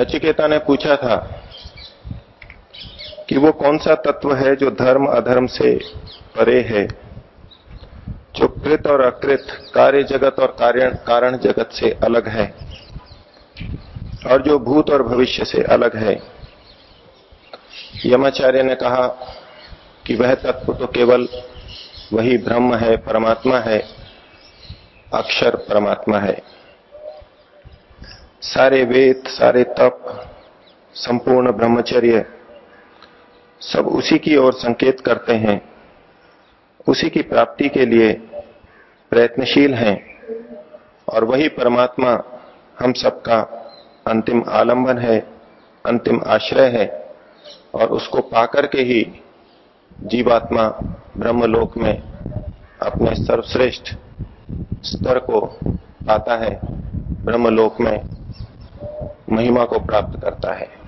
नचिकेता ने पूछा था कि वो कौन सा तत्व है जो धर्म अधर्म से परे है, जो कृत और अकृत, कार्य जगत और कारण जगत से अलग है, और जो भूत और भविष्य से अलग है। यमाचार्य ने कहा कि वह तत्व तो केवल वही ब्रह्म है, परमात्मा है, अक्षर परमात्मा है। सारे वेद, सारे तप, संपूर्ण ब्रह्मचर्य सब उसी की ओर संकेत करते हैं। उसी की प्राप्ति के लिए प्रयत्नशील हैं और वही परमात्मा हम सबका अंतिम आलंबन है, अंतिम आश्रय है और उसको पाकर के ही जीवात्मा ब्रह्मलोक में अपने सर्वश्रेष्ठ स्तर को पाता है, ब्रह्मलोक में महिमा को प्राप्त करता है।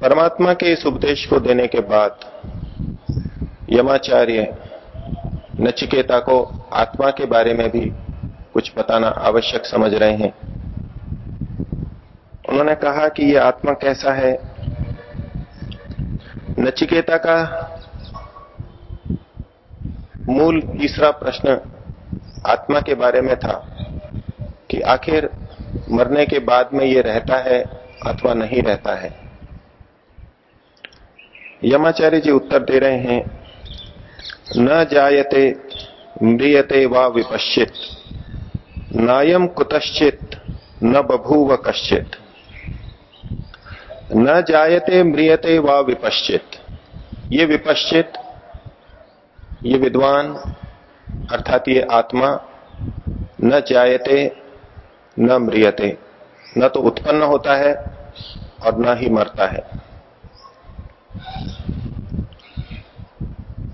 परमात्मा के इस उपदेश को देने के बाद यमाचार्य नचिकेता को आत्मा के बारे में भी कुछ बताना आवश्यक समझ रहे हैं। उन्होंने कहा कि यह आत्मा कैसा है? नचिकेता का मूल तीसरा प्रश्न आत्मा के बारे में था। कि आखिर मरने के बाद में ये रहता है अथवा नहीं रहता है? यमाचार्य जी उत्तर दे रहे हैं, न जायते, म्रियते व विपश्चित नायम कुतश्चित, न बभूव कश्चित। न जायते, म्रियते व विपश्चित ये विपश्चित ये विद्वान, अर्थात ये आत्मा, न जायते न म्रियते न तो उत्पन्न होता है और न ही मरता है।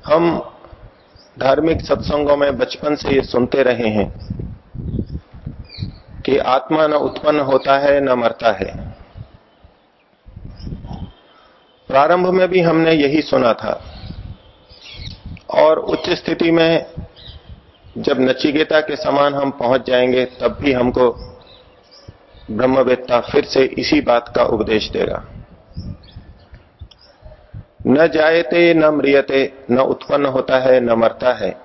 हम धार्मिक सत्संगों में बचपन से ये सुनते रहे हैं कि आत्मा न उत्पन्न होता है, न मरता है। प्रारंभ में भी हमने यही सुना था। और उच्च स्थिति में जब नचिकेता के समान हम पहुँच जाएँगे, तब भी हमको ब्रह्मवेत्ता फिर से इसी बात का उपदेश देगा। न जायते, न मृियते न उत्पन्न होता है, न मरता है।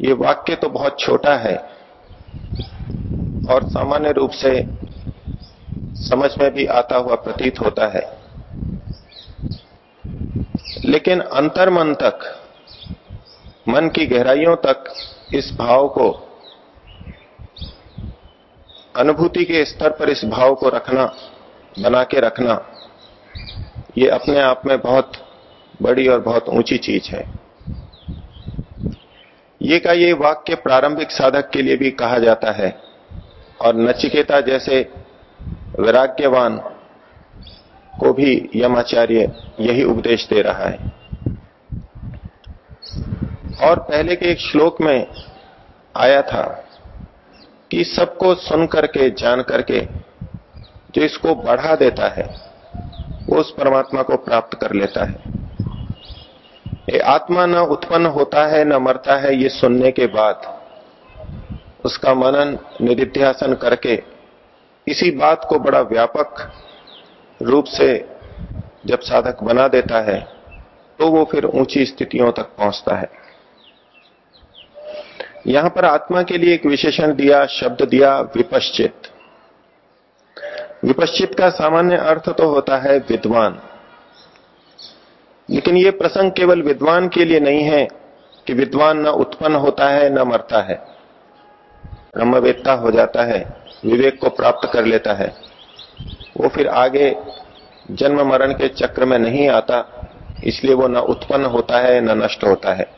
ये वाक्य तो बहुत छोटा है और सामान्य रूप से समझ में भी आता हुआ प्रतीत होता है। लेकिन अंतर मन तक, मन की गहराइयों तक इस भाव को अनुभूति के स्तर पर इस भाव को रखना, बना के रखना, ये अपने आप में बहुत बड़ी और बहुत ऊँची चीज़ है। ये का ये वाक्य प्रारंभिक साधक के लिए भी कहा जाता है। और नचिकेता जैसे वैराग्यवान को भी यमाचार्य यही उपदेश दे रहा है। और पहले के एक श्लोक में आया था कि सबको सुन करके, जान करके जो इसको बढ़ा देता है, वो उस परमात्मा को प्राप्त कर लेता है। ये आत्मा न उत्पन्न होता है, न मरता है, ये सुनने के बाद उसका मनन, निधिध्यासन करके इसी बात को बड़ा व्यापक रूप से जब साधक बना देता है तो वो फिर ऊँची स्थितियों तक पहुँचता है। यहाँ पर आत्मा के लिए एक विशेषण दिया, शब्द दिया, विपश्चित। विपश्चित का सामान्य अर्थ तो होता है विद्वान। लेकिन यह प्रसंग केवल विद्वान के लिए नहीं है कि विद्वान न उत्पन्न होता है, न मरता है। ब्रह्मवेत्ता हो जाता है, विवेक को प्राप्त कर लेता है। वो फिर आगे जन्म मरण के चक्र में नहीं आता, इसलिए वो न उत्पन्न होता है, न नष्ट होता है।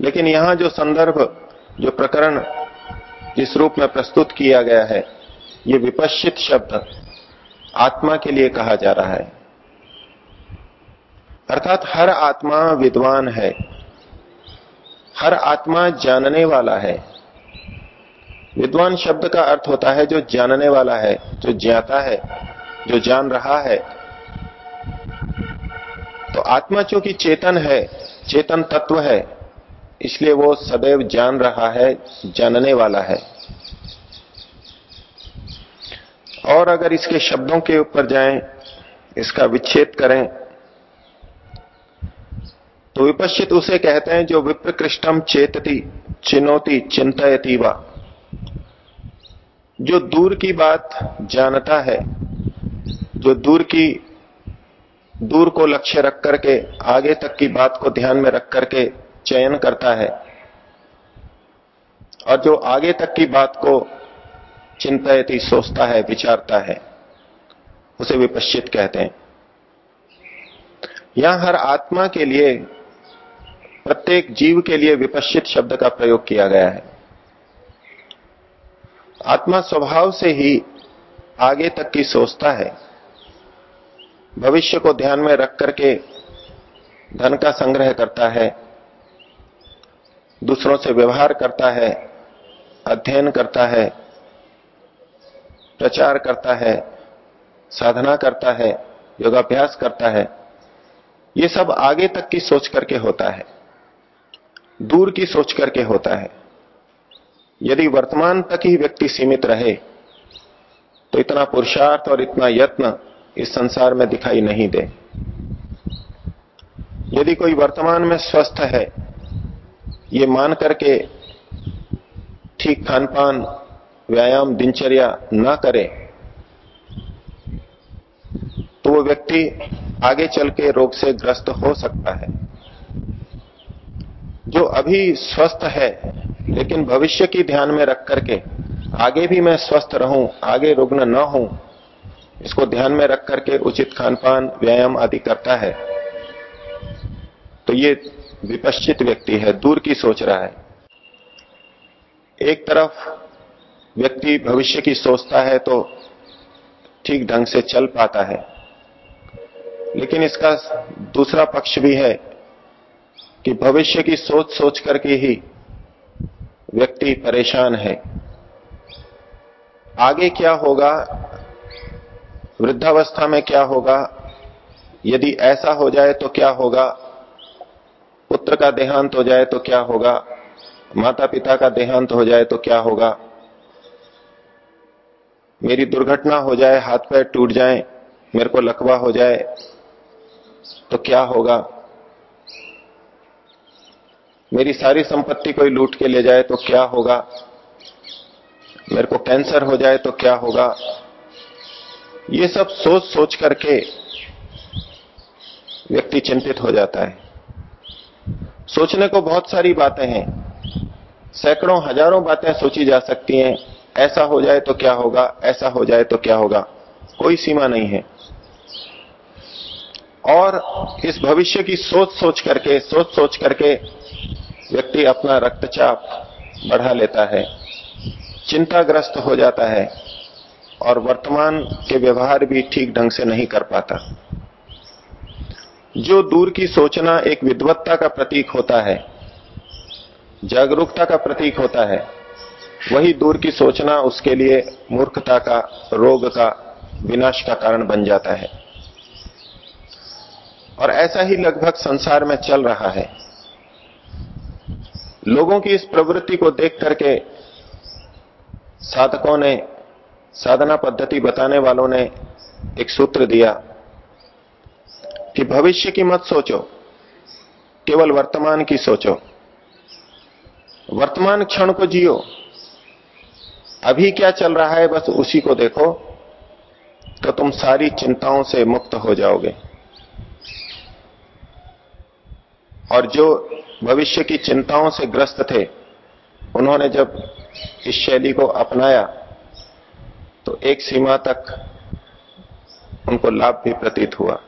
लेकिन यहाँ जो संदर्भ, जो प्रकरण जिस रूप में प्रस्तुत किया गया है, ये विपश्चित शब्द आत्मा के लिए कहा जा रहा है। अर्थात हर आत्मा विद्वान है, हर आत्मा जानने वाला है। विद्वान शब्द का अर्थ होता है जो जानने वाला है, जो ज्ञाता है, जो जान रहा है। तो आत्मा चूँकि चेतन है, चेतन तत्व है इसलिए वो सदैव जान रहा है, जानने वाला है। और अगर इसके शब्दों के ऊपर जाएँ, इसका विच्छेद करें तो विपश्चित उसे कहते हैं जो विप्रकृष्टम चेतती, चिनौती, चिंतयती वा। जो दूर की बात जानता है, जो दूर की, दूर को लक्ष्य रख करके, आगे तक की बात को ध्यान में रख करके चयन करता है। और जो आगे तक की बात को चिंतयती सोचता है, विचारता है, उसे विपश्चित कहते हैं। यहाँ हर आत्मा के लिए, प्रत्येक जीव के लिए विपश्चित शब्द का प्रयोग किया गया है। आत्मा स्वभाव से ही आगे तक की सोचता है। भविष्य को ध्यान में रख करके धन का संग्रह करता है। दूसरों से व्यवहार करता है, अध्ययन करता है, प्रचार करता है, साधना करता है, योगाभ्यास करता है, ये सब आगे तक की सोच करके होता है, दूर की सोच करके होता है। यदि वर्तमान तक ही व्यक्ति सीमित रहे तो इतना पुरुषार्थ और इतना यत्न इस संसार में दिखाई नहीं दे। यदि कोई वर्तमान में स्वस्थ है ये मान करके ठीक खान पान व्यायाम, दिनचर्या ना करे तो वो व्यक्ति आगे चल के रोग से ग्रस्त हो सकता है। जो अभी स्वस्थ है, लेकिन भविष्य की ध्यान में रख करके आगे भी मैं स्वस्थ रहूँ, आगे रुग्ण न हूँ, इसको ध्यान में रख करके उचित खान पान व्यायाम आदि करता है तो ये विपश्चित व्यक्ति है, दूर की सोच रहा है। एक तरफ़ व्यक्ति भविष्य की सोचता है तो ठीक ढंग से चल पाता है, लेकिन इसका दूसरा पक्ष भी है कि भविष्य की सोच सोच करके ही व्यक्ति परेशान है। आगे क्या होगा? वृद्धावस्था में क्या होगा? यदि ऐसा हो जाए तो क्या होगा? पुत्र का देहांत हो जाए तो क्या होगा? माता पिता का देहांत हो जाए तो क्या होगा? मेरी दुर्घटना हो जाए हाथ पैर टूट जाए, मेरे को लकवा हो जाए तो क्या होगा? मेरी सारी संपत्ति कोई लूट के ले जाए तो क्या होगा? मेरे को कैंसर हो जाए तो क्या होगा? ये सब सोच सोच करके व्यक्ति चिंतित हो जाता है। सोचने को बहुत सारी बातें हैं। सैकड़ों, हज़ारों बातें सोची जा सकती हैं। ऐसा हो जाए तो क्या होगा? ऐसा हो जाए तो क्या होगा? कोई सीमा नहीं है। और इस भविष्य की सोच सोच करके, सोच सोच करके व्यक्ति अपना रक्तचाप बढ़ा लेता है। चिंताग्रस्त हो जाता है और वर्तमान के व्यवहार भी ठीक ढंग से नहीं कर पाता। जो दूर की सोचना एक विद्वत्ता का प्रतीक होता है, जागरूकता का प्रतीक होता है, वही दूर की सोचना उसके लिए मूर्खता का, रोग का, विनाश का कारण बन जाता है। और ऐसा ही लगभग संसार में चल रहा है। लोगों की इस प्रवृत्ति को देख करके साधकों ने, साधना पद्धति बताने वालों ने एक सूत्र दिया कि भविष्य की मत सोचो, केवल वर्तमान की सोचो। वर्तमान क्षण को जियो। अभी क्या चल रहा है, बस उसी को देखो तो तुम सारी चिंताओं से मुक्त हो जाओगे। और जो भविष्य की चिंताओं से ग्रस्त थे, उन्होंने जब इस शैली को अपनाया तो एक सीमा तक उनको लाभ भी प्रतीत हुआ।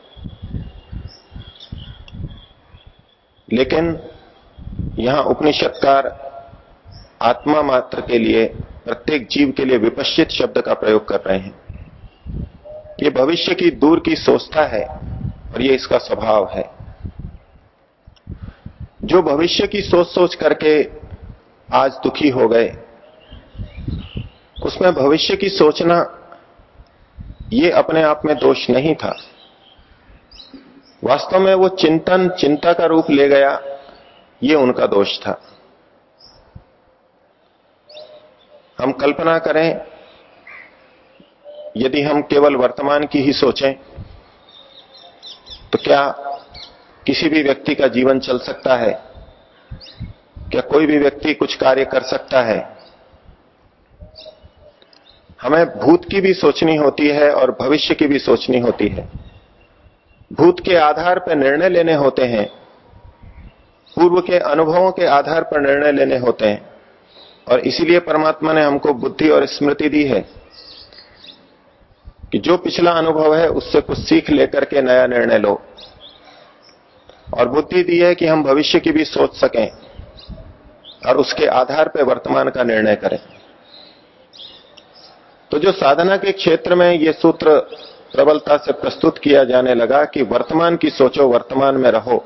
लेकिन यहाँ उपनिषदकार आत्मा मात्र के लिए, प्रत्येक जीव के लिए विपश्चित शब्द का प्रयोग कर रहे हैं। ये भविष्य की दूर की सोचता है और ये इसका स्वभाव है। जो भविष्य की सोच सोच करके आज दुखी हो गए, उसमें भविष्य की सोचना ये अपने आप में दोष नहीं था। वास्तव में वो चिंतन, चिंता का रूप ले गया। ये उनका दोष था। हम कल्पना करें, यदि हम केवल वर्तमान की ही सोचें तो क्या किसी भी व्यक्ति का जीवन चल सकता है? क्या कोई भी व्यक्ति कुछ कार्य कर सकता है? हमें भूत की भी सोचनी होती है और भविष्य की भी सोचनी होती है। भूत के आधार पर निर्णय लेने होते हैं। पूर्व के अनुभवों के आधार पर निर्णय लेने होते हैं। और इसीलिए परमात्मा ने हमको बुद्धि और स्मृति दी है कि जो पिछला अनुभव है, उससे कुछ सीख लेकर के नया निर्णय लो। और बुद्धि दी है कि हम भविष्य की भी सोच सकें और उसके आधार पर वर्तमान का निर्णय करें। तो जो साधना के क्षेत्र में ये सूत्र प्रबलता से प्रस्तुत किया जाने लगा कि वर्तमान की सोचो, वर्तमान में रहो।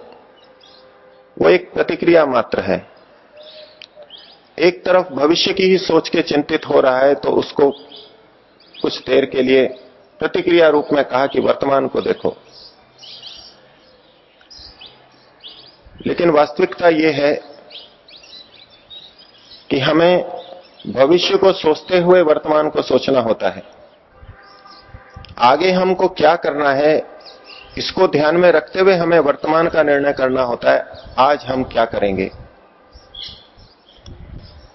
वो एक प्रतिक्रिया मात्र है। एक तरफ़ भविष्य की ही सोच के चिंतित हो रहा है तो उसको कुछ देर के लिए प्रतिक्रिया रूप में कहा कि वर्तमान को देखो। लेकिन वास्तविकता यह है कि हमें भविष्य को सोचते हुए वर्तमान को सोचना होता है। आगे हमको क्या करना है, इसको ध्यान में रखते हुए हमें वर्तमान का निर्णय करना होता है। आज हम क्या करेंगे?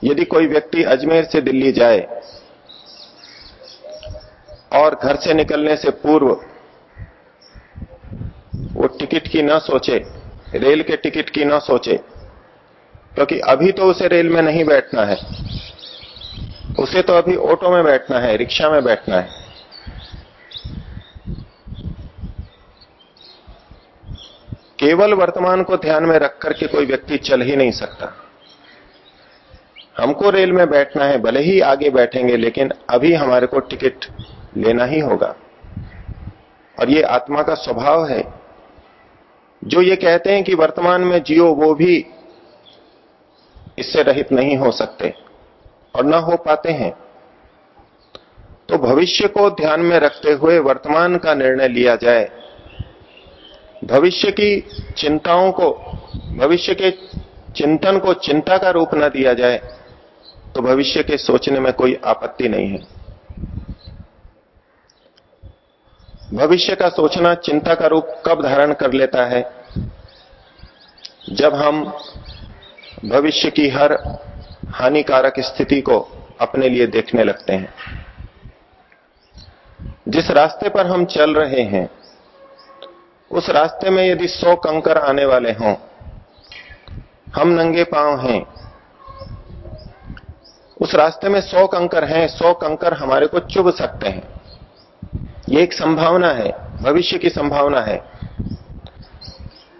यदि कोई व्यक्ति अजमेर से दिल्ली जाए और घर से निकलने से पूर्व वो टिकट की ना सोचे, रेल के टिकट की ना सोचे, क्योंकि अभी तो उसे रेल में नहीं बैठना है, उसे तो अभी ऑटो में बैठना है, रिक्शा में बैठना है। केवल वर्तमान को ध्यान में रख करके कोई व्यक्ति चल ही नहीं सकता। हमको रेल में बैठना है, भले ही आगे बैठेंगे, लेकिन अभी हमारे को टिकट लेना ही होगा। और ये आत्मा का स्वभाव है। जो ये कहते हैं कि वर्तमान में जियो, वो भी इससे रहित नहीं हो सकते और न हो पाते हैं। तो भविष्य को ध्यान में रखते हुए वर्तमान का निर्णय लिया जाए। भविष्य की चिंताओं को, भविष्य के चिंतन को चिंता का रूप न दिया जाए तो भविष्य के सोचने में कोई आपत्ति नहीं है। भविष्य का सोचना चिंता का रूप कब धारण कर लेता है? जब हम भविष्य की हर हानिकारक स्थिति को अपने लिए देखने लगते हैं। जिस रास्ते पर हम चल रहे हैं उस रास्ते में यदि सौ कंकर आने वाले हों, हम नंगे पाँव हैं। उस रास्ते में सौ कंकर हैं, सौ कंकर हमारे को चुभ सकते हैं। ये एक संभावना है, भविष्य की संभावना है।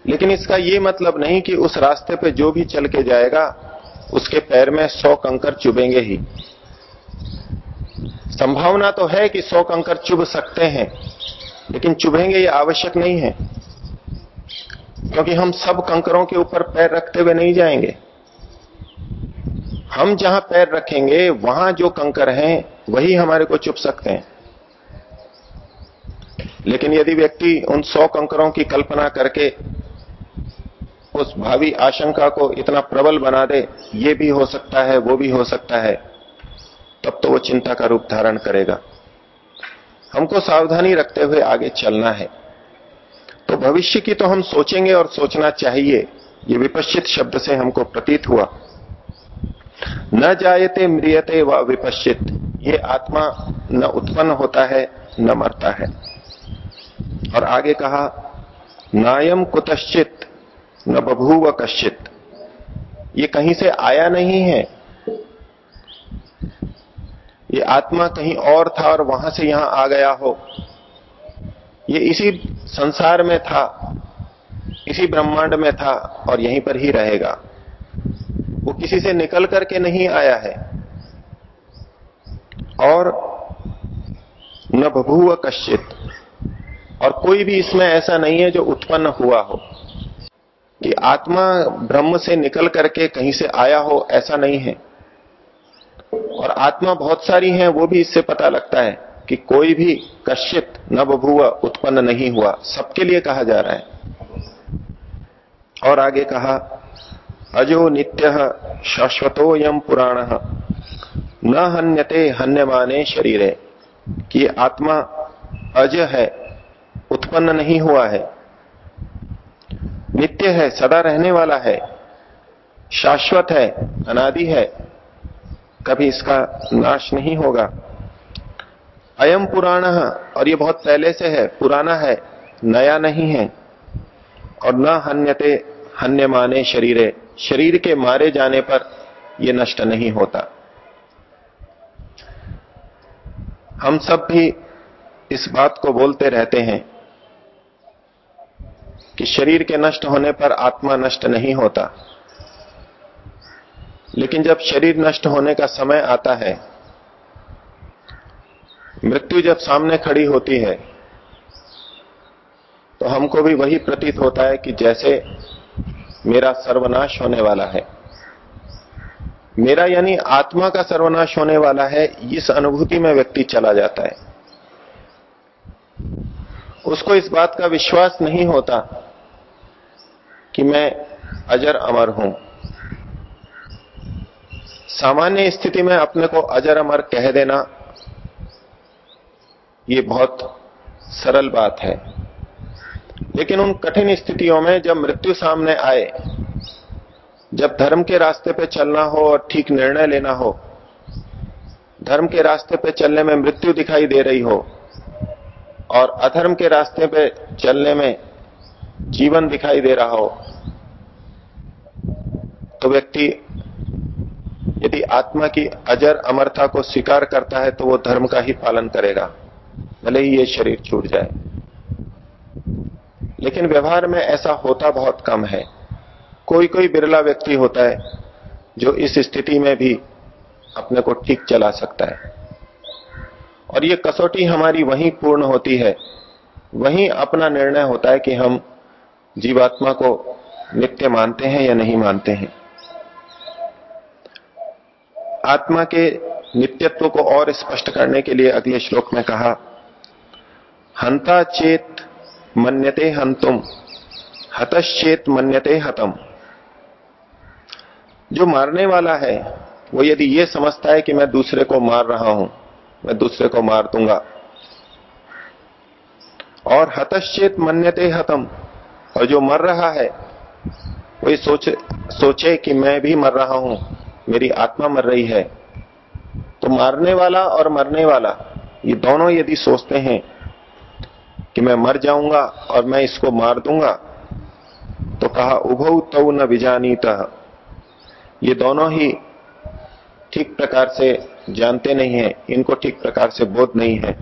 लेकिन इसका यह मतलब नहीं कि उस रास्ते पे जो भी चल के जाएगा, उसके पैर में सौ कंकर चुभेंगे ही। संभावना तो है कि सौ कंकर चुभ सकते हैं लेकिन चुभेंगे ये आवश्यक नहीं है। क्योंकि हम सब कंकरों के ऊपर पैर रखते हुए नहीं जाएँगे। हम जहाँ पैर रखेंगे, वहाँ जो कंकर हैं, वही हमारे को चुप सकते हैं। लेकिन यदि व्यक्ति उन सौ कंकरों की कल्पना करके उस भावी आशंका को इतना प्रबल बना दे, ये भी हो सकता है, वो भी हो सकता है, तब तो वो चिंता का रूप धारण करेगा। हमको सावधानी रखते हुए आगे चलना है। तो भविष्य की तो हम सोचेंगे और सोचना चाहिए। ये विपश्चित शब्द से हमको प्रतीत हुआ। न जायते मृियते व विपश्चित। ये आत्मा न उत्पन्न होता है, न मरता है। और आगे कहा, नायम कुतश्चित, न बभूव कश्चित। ये कहीं से आया नहीं है। ये आत्मा कहीं और था और वहाँ से यहाँ आ गया हो। ये इसी संसार में था, इसी ब्रह्मांड में था और यहीं पर ही रहेगा। वो किसी से निकल करके नहीं आया है। और न बभुव कश्चित। और कोई भी इसमें ऐसा नहीं है जो उत्पन्न हुआ हो। कि आत्मा ब्रह्म से निकल करके कहीं से आया हो, ऐसा नहीं है। और आत्मा बहुत सारी हैं, वो भी इससे पता लगता है कि कोई भी कश्चित न बभुआ उत्पन्न नहीं हुआ। सबके लिए कहा जा रहा है। और आगे कहा, अजो नित्य शाश्वतो यम पुराण। न हन्यते हन्यमाने शरीर। है कि आत्मा अज है, उत्पन्न नहीं हुआ है। नित्य है, सदा रहने वाला है। शाश्वत है, अनादि है। कभी इसका नाश नहीं होगा। अयम पुराण, और ये बहुत पहले से है, पुराना है, नया नहीं है। और न हन्यते हन्य माने शरीरे, शरीर के मारे जाने पर यह नष्ट नहीं होता। हम सब भी इस बात को बोलते रहते हैं कि शरीर के नष्ट होने पर आत्मा नष्ट नहीं होता। लेकिन जब शरीर नष्ट होने का समय आता है, मृत्यु जब सामने खड़ी होती है तो हमको भी वही प्रतीत होता है कि जैसे मेरा सर्वनाश होने वाला है। मेरा यानी आत्मा का सर्वनाश होने वाला है, इस अनुभूति में व्यक्ति चला जाता है। उसको इस बात का विश्वास नहीं होता कि मैं अजर अमर हूँ। सामान्य स्थिति में अपने को अजर अमर कह देना, ये बहुत सरल बात है। लेकिन उन कठिन स्थितियों में जब मृत्यु सामने आए, जब धर्म के रास्ते पे चलना हो और ठीक निर्णय लेना हो, धर्म के रास्ते पे चलने में मृत्यु दिखाई दे रही हो, और अधर्म के रास्ते पे चलने में जीवन दिखाई दे रहा हो तो व्यक्ति यदि आत्मा की अजर अमरता को स्वीकार करता है तो वो धर्म का ही पालन करेगा। भले ही ये शरीर छूट जाए। लेकिन व्यवहार में ऐसा होता बहुत कम है। कोई कोई बिरला व्यक्ति होता है, जो इस स्थिति में भी अपने को ठीक चला सकता है। और ये कसौटी हमारी वहीं पूर्ण होती है। वहीं अपना निर्णय होता है कि हम जीवात्मा को नित्य मानते हैं या नहीं मानते हैं। आत्मा के नित्यत्व को और स्पष्ट करने के लिए अगले श्लोक में कहा, हंता चेत मन्यते हंतुम, हतश्चेत मन्यते हतम। जो मारने वाला है, वो यदि ये समझता है कि मैं दूसरे को मार रहा हूँ, मैं दूसरे को मार दूँगा। और हतश्चेत मन्यते हतम, और जो मर रहा है, वो ये सोच, सोचे कि मैं भी मर रहा हूँ। मेरी आत्मा मर रही है। तो मारने वाला और मरने वाला, ये दोनों यदि सोचते हैं कि मैं मर जाऊँगा और मैं इसको मार दूँगा तो कहा उभव तो न बिजानीत ये दोनों ही ठीक प्रकार से जानते नहीं है, इनको ठीक प्रकार से बोध नहीं है।